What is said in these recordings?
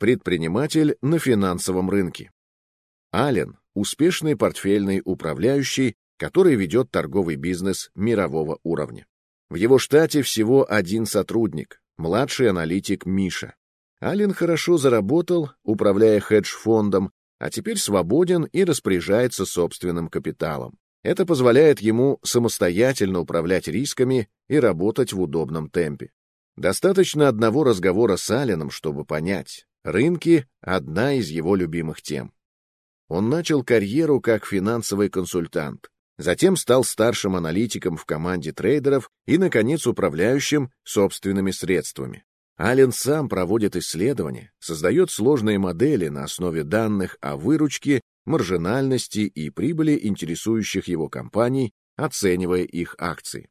предприниматель на финансовом рынке. Аллен – успешный портфельный управляющий, который ведет торговый бизнес мирового уровня. В его штате всего один сотрудник, младший аналитик Миша. Аллен хорошо заработал, управляя хедж-фондом, а теперь свободен и распоряжается собственным капиталом. Это позволяет ему самостоятельно управлять рисками и работать в удобном темпе. Достаточно одного разговора с Алленом, чтобы понять, рынки — одна из его любимых тем. Он начал карьеру как финансовый консультант, затем стал старшим аналитиком в команде трейдеров и, наконец, управляющим собственными средствами. Аллен сам проводит исследования, создает сложные модели на основе данных о выручке маржинальности и прибыли интересующих его компаний, оценивая их акции.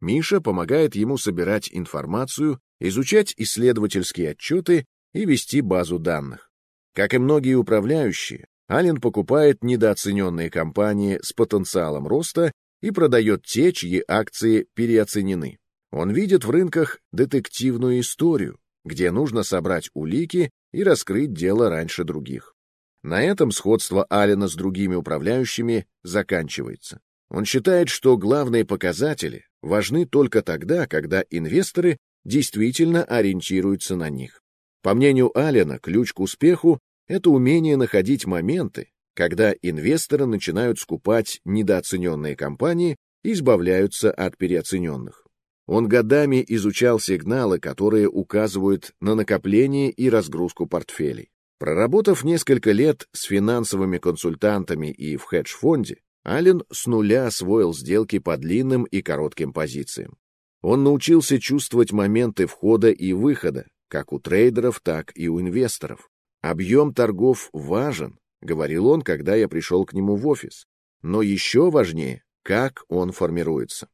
Миша помогает ему собирать информацию, изучать исследовательские отчеты и вести базу данных. Как и многие управляющие, Аллен покупает недооцененные компании с потенциалом роста и продает те, чьи акции переоценены. Он видит в рынках детективную историю, где нужно собрать улики и раскрыть дело раньше других. На этом сходство Аллена с другими управляющими заканчивается. Он считает, что главные показатели важны только тогда, когда инвесторы действительно ориентируются на них. По мнению Аллена, ключ к успеху — это умение находить моменты, когда инвесторы начинают скупать недооцененные компании и избавляются от переоцененных. Он годами изучал сигналы, которые указывают на накопление и разгрузку портфелей. Проработав несколько лет с финансовыми консультантами и в хедж-фонде, Аллен с нуля освоил сделки по длинным и коротким позициям. Он научился чувствовать моменты входа и выхода, как у трейдеров, так и у инвесторов. «Объем торгов важен», — говорил он, когда я пришел к нему в офис. Но еще важнее, как он формируется.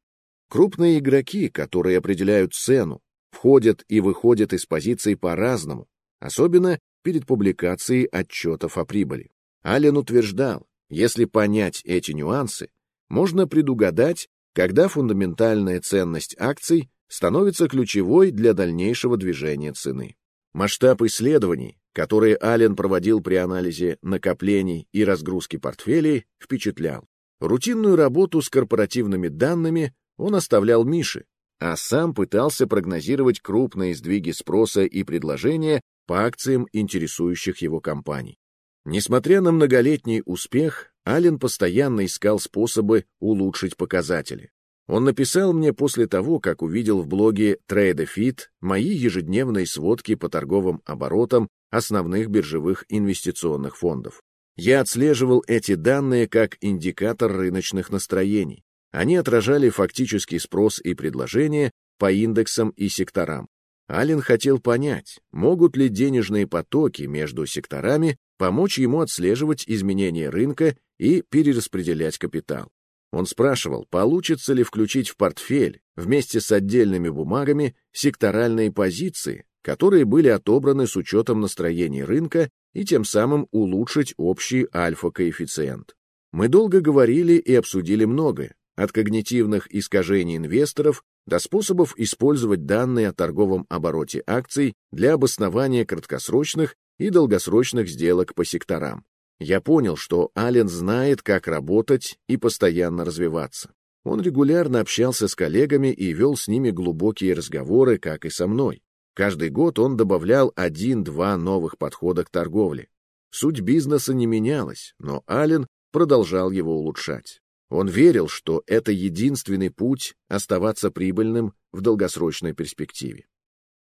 Крупные игроки, которые определяют цену, входят и выходят из позиций по-разному, особенно перед публикацией отчетов о прибыли. Аллен утверждал, если понять эти нюансы, можно предугадать, когда фундаментальная ценность акций становится ключевой для дальнейшего движения цены. Масштаб исследований, которые Аллен проводил при анализе накоплений и разгрузки портфелей, впечатлял. Рутинную работу с корпоративными данными он оставлял Мише, а сам пытался прогнозировать крупные сдвиги спроса и предложения по акциям интересующих его компаний. Несмотря на многолетний успех, Аллен постоянно искал способы улучшить показатели. Он написал мне после того, как увидел в блоге TradeFit мои ежедневные сводки по торговым оборотам основных биржевых инвестиционных фондов. Я отслеживал эти данные как индикатор рыночных настроений. Они отражали фактический спрос и предложение по индексам и секторам. Аллен хотел понять, могут ли денежные потоки между секторами помочь ему отслеживать изменения рынка и перераспределять капитал. Он спрашивал, получится ли включить в портфель вместе с отдельными бумагами секторальные позиции, которые были отобраны с учетом настроений рынка и тем самым улучшить общий альфа-коэффициент. Мы долго говорили и обсудили многое, от когнитивных искажений инвесторов до способов использовать данные о торговом обороте акций для обоснования краткосрочных и долгосрочных сделок по секторам. Я понял, что Аллен знает, как работать и постоянно развиваться. Он регулярно общался с коллегами и вел с ними глубокие разговоры, как и со мной. Каждый год он добавлял один-два новых подхода к торговле. Суть бизнеса не менялась, но Аллен продолжал его улучшать. Он верил, что это единственный путь оставаться прибыльным в долгосрочной перспективе.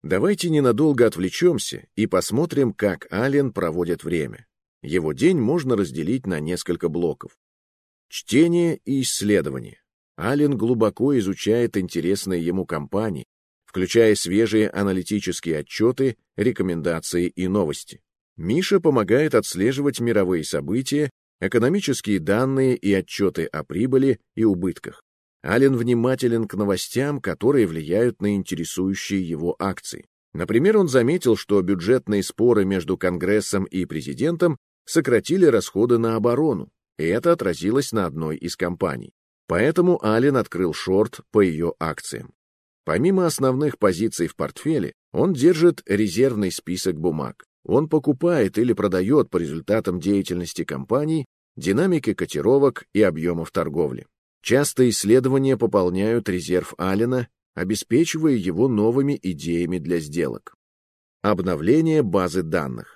Давайте ненадолго отвлечемся и посмотрим, как Аллен проводит время. Его день можно разделить на несколько блоков. Чтение и исследование. Аллен глубоко изучает интересные ему компании, включая свежие аналитические отчеты, рекомендации и новости. Миша помогает отслеживать мировые события экономические данные и отчеты о прибыли и убытках. Аллен внимателен к новостям, которые влияют на интересующие его акции. Например, он заметил, что бюджетные споры между Конгрессом и президентом сократили расходы на оборону, и это отразилось на одной из компаний. Поэтому Аллен открыл шорт по ее акциям. Помимо основных позиций в портфеле, он держит резервный список бумаг. он покупает или продает по результатам деятельности компаний, динамики котировок и объемов торговли. Часто исследования пополняют резерв Аллена, обеспечивая его новыми идеями для сделок. Обновление базы данных.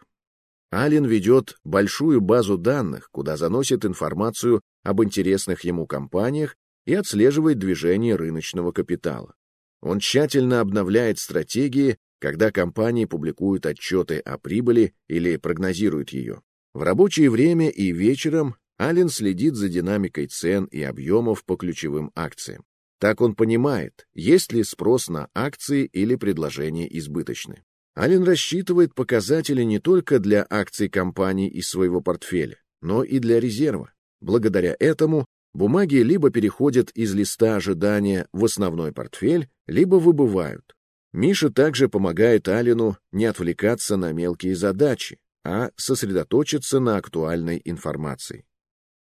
Аллен ведет большую базу данных, куда заносит информацию об интересных ему компаниях и отслеживает движение рыночного капитала. Он тщательно обновляет стратегии, когда компании публикуют отчеты о прибыли или прогнозируют ее. В рабочее время и вечером Аллен следит за динамикой цен и объемов по ключевым акциям. Так он понимает, есть ли спрос на акции или предложения избыточны. Аллен рассчитывает показатели не только для акций компаний из своего портфеля, но и для резерва. Благодаря этому бумаги либо переходят из листа ожидания в основной портфель, либо выбывают. Миша также помогает Алину не отвлекаться на мелкие задачи, а сосредоточиться на актуальной информации.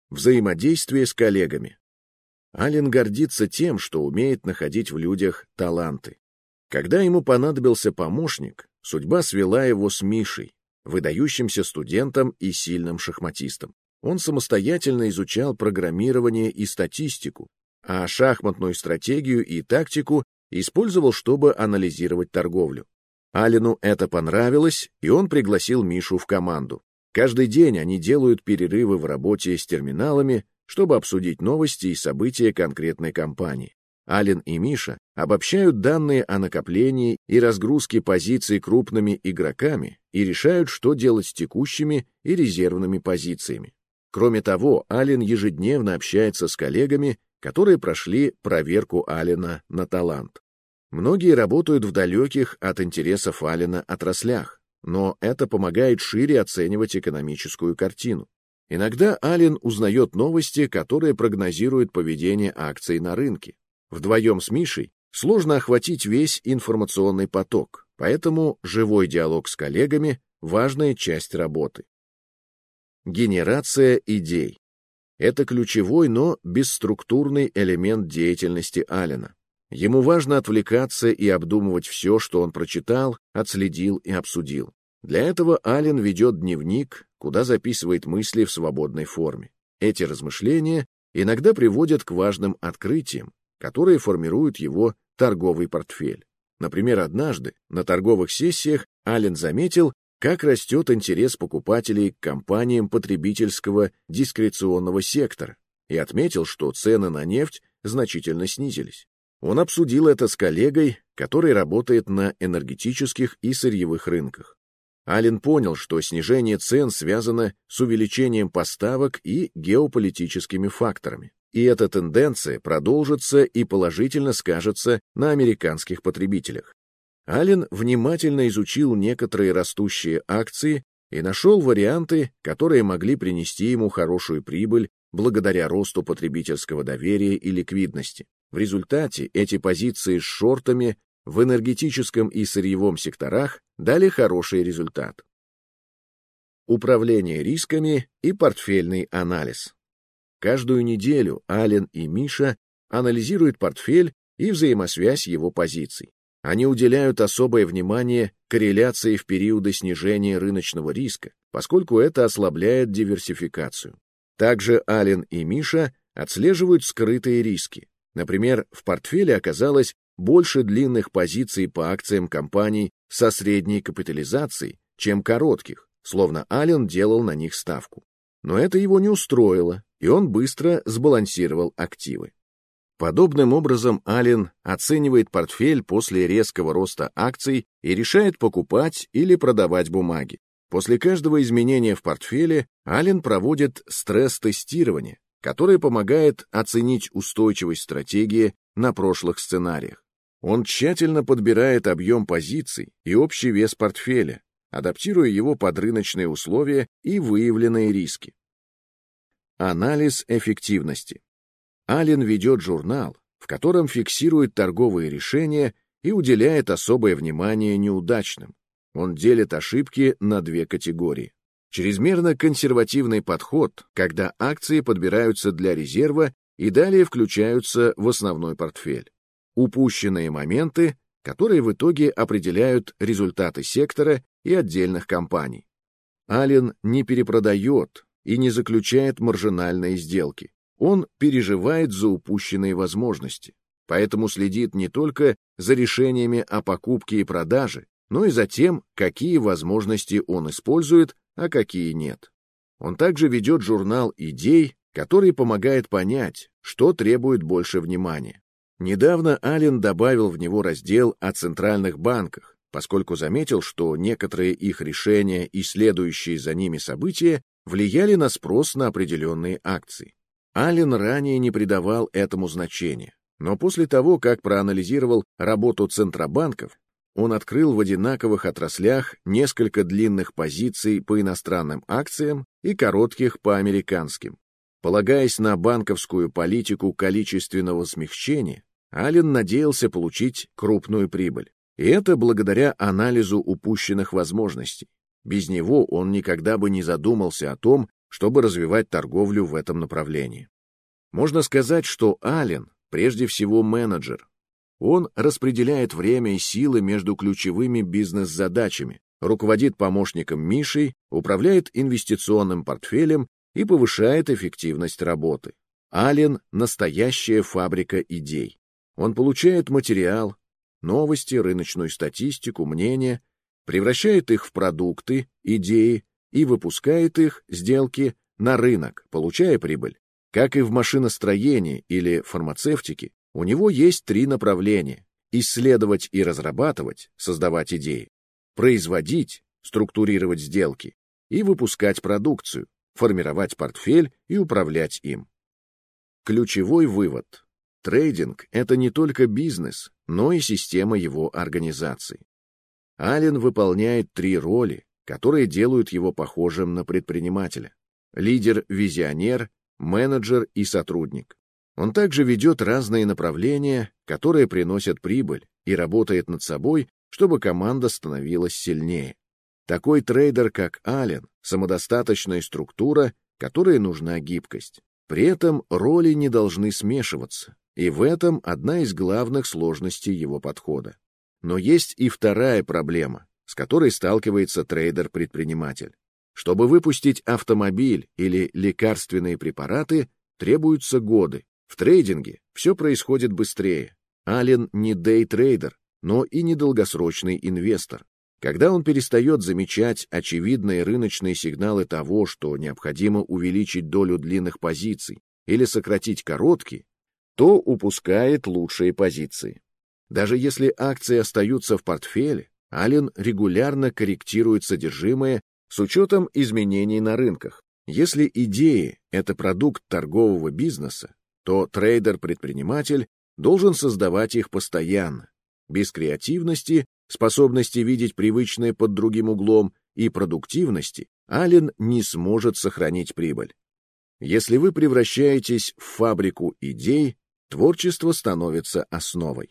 Взаимодействие с коллегами. Ален гордится тем, что умеет находить в людях таланты. Когда ему понадобился помощник, судьба свела его с Мишей, выдающимся студентом и сильным шахматистом. Он самостоятельно изучал программирование и статистику, а шахматную стратегию и тактику использовал, чтобы анализировать торговлю. Алину это понравилось, и он пригласил Мишу в команду. Каждый день они делают перерывы в работе с терминалами, чтобы обсудить новости и события конкретной компании. Ален и Миша обобщают данные о накоплении и разгрузке позиций крупными игроками и решают, что делать с текущими и резервными позициями. Кроме того, Ален ежедневно общается с коллегами, которые прошли проверку Алена на талант. Многие работают в далеких от интересов Алена отраслях, но это помогает шире оценивать экономическую картину. Иногда Ален узнает новости, которые прогнозируют поведение акций на рынке. Вдвоем с Мишей сложно охватить весь информационный поток, поэтому живой диалог с коллегами – важная часть работы. Генерация идей. Это ключевой, но бесструктурный элемент деятельности Алина. Ему важно отвлекаться и обдумывать все, что он прочитал, отследил и обсудил. Для этого Ален ведет дневник, куда записывает мысли в свободной форме. Эти размышления иногда приводят к важным открытиям, которые формируют его торговый портфель. Например, однажды на торговых сессиях Ален заметил, как растет интерес покупателей к компаниям потребительского дискреционного сектора и отметил, что цены на нефть значительно снизились. Он обсудил это с коллегой, который работает на энергетических и сырьевых рынках. Ален понял, что снижение цен связано с увеличением поставок и геополитическими факторами. И эта тенденция продолжится и положительно скажется на американских потребителях. Ален внимательно изучил некоторые растущие акции и нашел варианты, которые могли принести ему хорошую прибыль благодаря росту потребительского доверия и ликвидности. В результате эти позиции с шортами в энергетическом и сырьевом секторах дали хороший результат. Управление рисками и портфельный анализ. Каждую неделю Ален и Миша анализируют портфель и взаимосвязь его позиций. Они уделяют особое внимание корреляции в периоды снижения рыночного риска, поскольку это ослабляет диверсификацию. Также Ален и Миша отслеживают скрытые риски. Например, в портфеле оказалось больше длинных позиций по акциям компаний со средней капитализацией, чем коротких, словно Аллен делал на них ставку. Но это его не устроило, и он быстро сбалансировал активы. Подобным образом Аллен оценивает портфель после резкого роста акций и решает покупать или продавать бумаги. После каждого изменения в портфеле Аллен проводит стресс-тестирование, которое помогает оценить устойчивость стратегии на прошлых сценариях. Он тщательно подбирает объем позиций и общий вес портфеля, адаптируя его под рыночные условия и выявленные риски. Анализ эффективности. Аллен ведет журнал, в котором фиксирует торговые решения и уделяет особое внимание неудачным. Он делит ошибки на две категории. Чрезмерно консервативный подход, когда акции подбираются для резерва и далее включаются в основной портфель. Упущенные моменты, которые в итоге определяют результаты сектора и отдельных компаний. Аллен не перепродает и не заключает маржинальные сделки. Он переживает за упущенные возможности, поэтому следит не только за решениями о покупке и продаже, но и за тем, какие возможности он использует, а какие нет. Он также ведет журнал идей, который помогает понять, что требует больше внимания. Недавно Аллен добавил в него раздел о центральных банках, поскольку заметил, что некоторые их решения и следующие за ними события влияли на спрос на определенные акции. Аллен ранее не придавал этому значения, но после того, как проанализировал работу центробанков, он открыл в одинаковых отраслях несколько длинных позиций по иностранным акциям и коротких по американским. Полагаясь на банковскую политику количественного смягчения, Аллен надеялся получить крупную прибыль. И это благодаря анализу упущенных возможностей. Без него он никогда бы не задумался о том, чтобы развивать торговлю в этом направлении. Можно сказать, что Аллен прежде всего менеджер. Он распределяет время и силы между ключевыми бизнес-задачами, руководит помощником Мишей, управляет инвестиционным портфелем и повышает эффективность работы. Аллен — настоящая фабрика идей. Он получает материал, новости, рыночную статистику, мнения, превращает их в продукты, идеи и выпускает их, сделки, на рынок, получая прибыль. Как и в машиностроении или фармацевтике, у него есть три направления – исследовать и разрабатывать, создавать идеи, производить, структурировать сделки и выпускать продукцию, формировать портфель и управлять им. Ключевой вывод. Трейдинг – это не только бизнес, но и система его организации. Аллен выполняет три роли, которые делают его похожим на предпринимателя. Лидер-визионер, менеджер и сотрудник. Он также ведет разные направления, которые приносят прибыль, и работает над собой, чтобы команда становилась сильнее. Такой трейдер, как Аллен, самодостаточная структура, которой нужна гибкость. При этом роли не должны смешиваться, и в этом одна из главных сложностей его подхода. Но есть и вторая проблема, с которой сталкивается трейдер-предприниматель. Чтобы выпустить автомобиль или лекарственные препараты, требуются годы. В трейдинге все происходит быстрее. Аллен не дейтрейдер, но и не долгосрочный инвестор. Когда он перестает замечать очевидные рыночные сигналы того, что необходимо увеличить долю длинных позиций или сократить короткие, то упускает лучшие позиции. Даже если акции остаются в портфеле, Аллен регулярно корректирует содержимое с учетом изменений на рынках. Если идеи — это продукт торгового бизнеса, то трейдер-предприниматель должен создавать их постоянно. Без креативности, способности видеть привычное под другим углом и продуктивности Аллен не сможет сохранить прибыль. Если вы превращаетесь в фабрику идей, творчество становится основой.